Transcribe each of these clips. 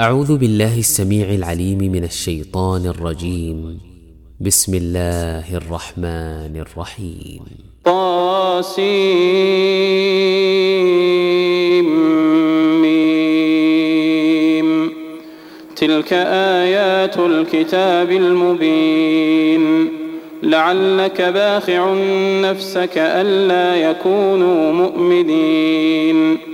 أعوذ بالله السميع العليم من الشيطان الرجيم. بسم الله الرحمن الرحيم. طاسيم. تلك آيات الكتاب المبين. لعلك باخع نفسك ألا يكونوا مؤمنين.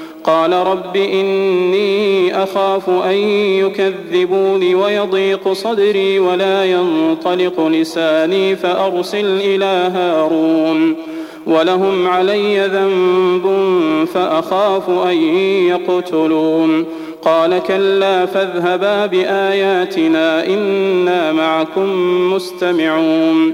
قال رب إني أخاف أن يكذبوني ويضيق صدري ولا ينطلق لساني فأرسل إلى هارون ولهم علي ذنب فأخاف أن يقتلون قال كلا فاذهبا بآياتنا إنا معكم مستمعون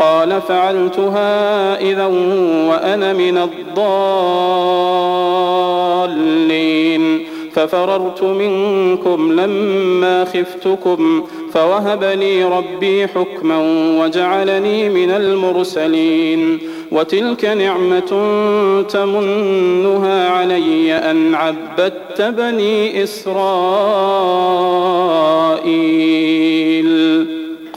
قال فعلتها إذا وأنا من الضالين. ففررت منكم لما خفتكم فوهب لي ربي حكما وجعلني من المرسلين. وتلك نعمة تمنها علي أن عبدت بني إسرائيل.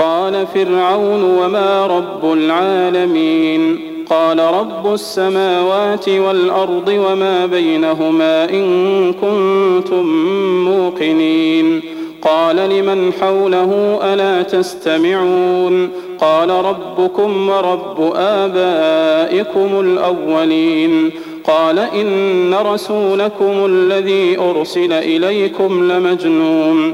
قال فرعون وما رب العالمين قال رب السماوات والأرض وما بينهما إن كنتم موقنين قال لمن حوله ألا تستمعون قال ربكم ورب آبائكم الأولين قال إن رسولكم الذي أرسل إليكم لمجنون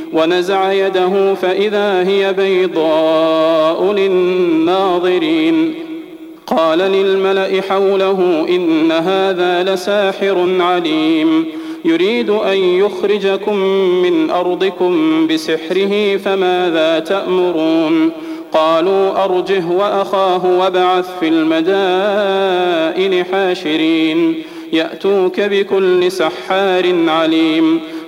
ونزع يده فإذا هي بيضاء للناظرين. قال للملأ حوله إن هذا لساحر عليم. يريد أن يخرجكم من أرضكم بسحره فماذا تأمرون؟ قالوا أرجه وأخاه وابعث في المدائن حاشرين. يأتوك بكل سحار عليم.